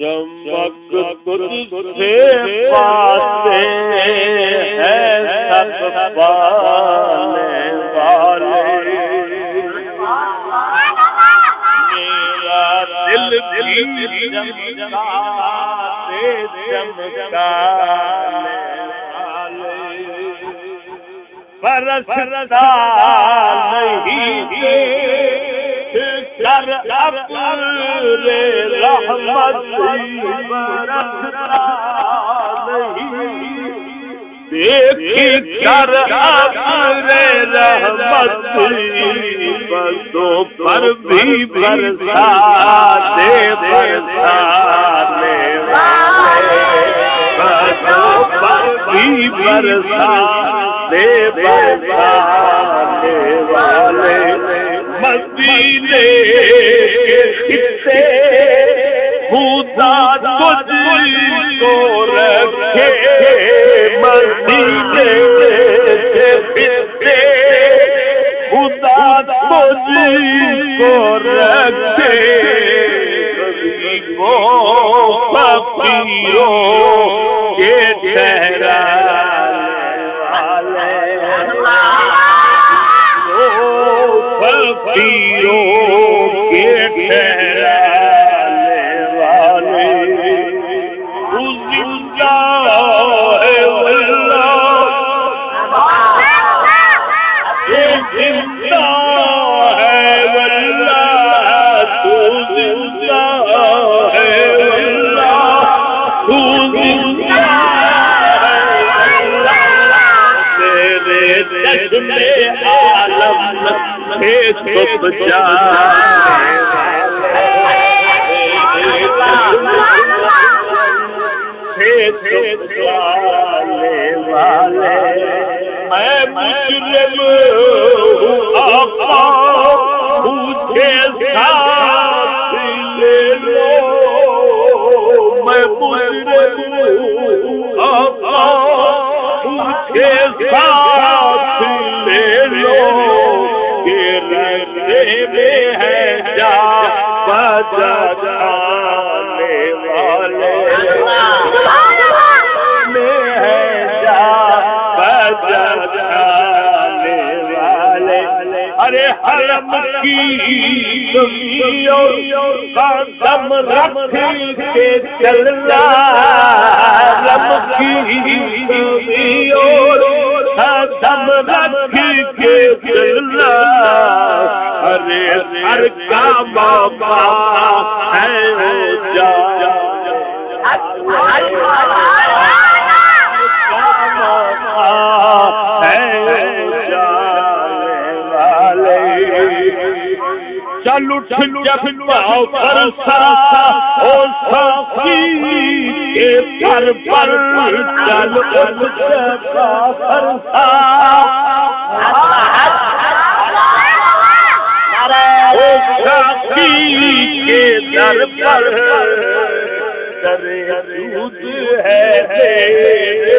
چمک تجھ سے پاتے ہیں سب پانے والے میرا دل بھی چمکاتے چمکانے والے برستا نہیں دیکھ کر اپنے رحمت بسوں پر بھی برسا دے برسانے بسوں پر بھی برسا دے برسانے والے مدینے خدا تجھ کو رکھے مدینے خدا تجھ کو رکھے کو فقیروں کے ٹھہرا۔ کے ٹھہرانے تو بچا میں ارے حرم کی قدم رکھ کے چلنا حرم کی قدم رکھ کے چلنا ارے ہر کا بابا چل اٹھ جب پاؤ فرسا او ساقی کے گھر پر چل اٹھ فرسا۔ او ساقی کے در پر کرے دودھ ہے تیرے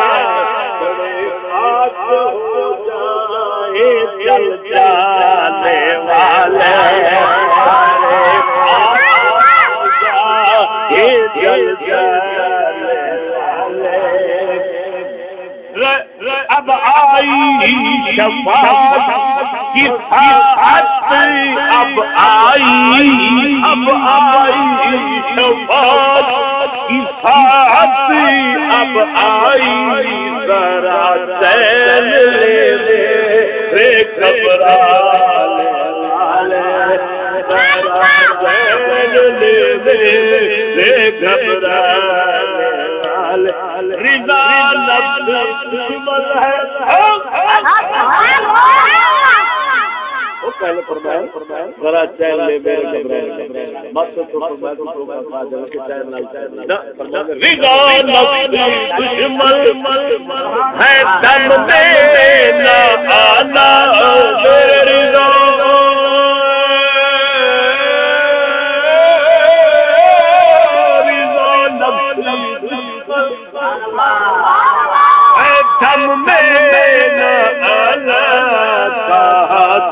رہے گا رہے گا چل جانے والے چل اب آئی شفاعت کی ساعت اب آئی اب آئی شفاعت کی ساعت اب آئی ذرا چین لے لے گھبرا لے لے گھبرا پہلے فرمایا فرمایا ذرا میرے گھبرا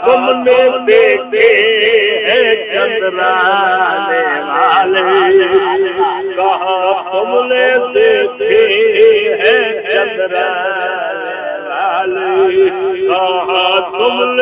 تم نے دیکھے ہیں کملے دیکھے ہیں چندرا کہاں تم